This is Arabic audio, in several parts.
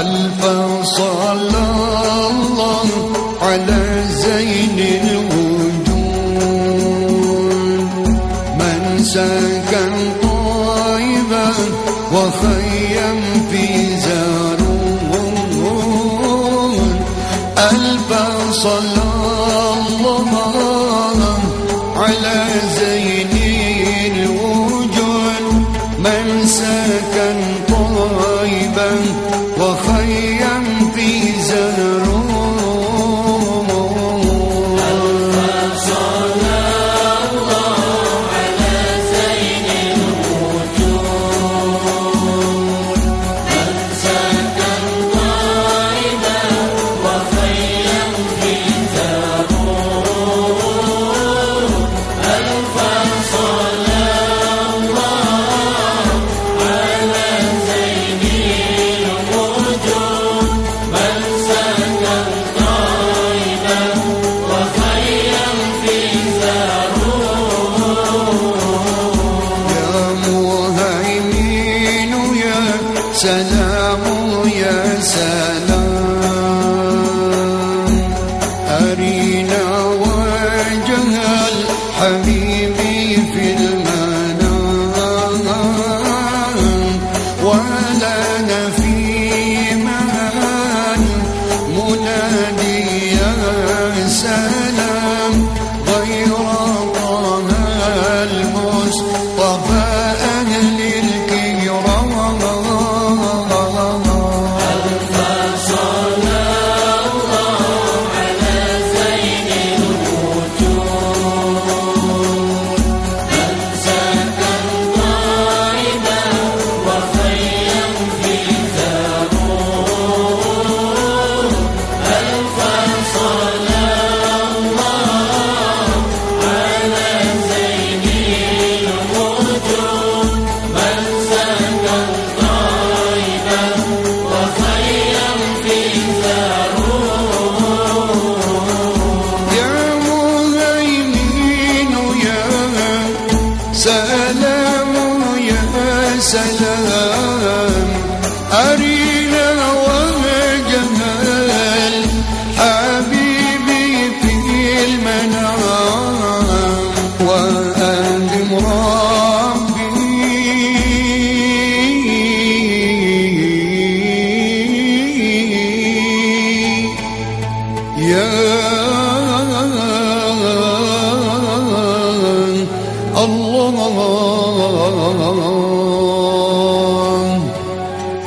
ألف صلى الله على زين الوجود. من سكن طيبا وخيم في زارون ألف صلى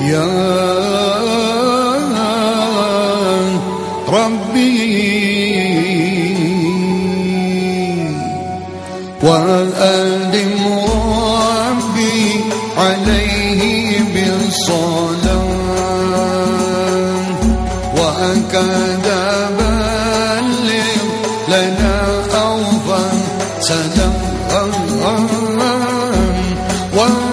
يا ربي. وألم ربي عليه بالصلاة. وأكد بلغ لنا أوفى سلام. One.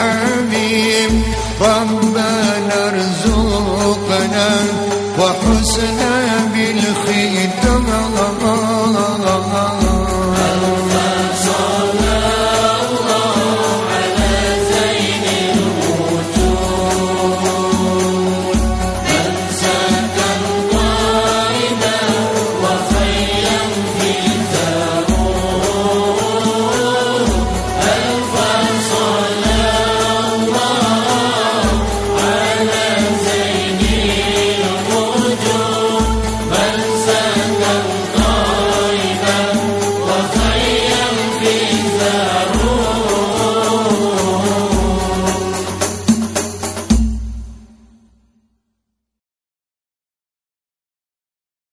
بالحبيب ربنا ارزقنا وحسنا بالختام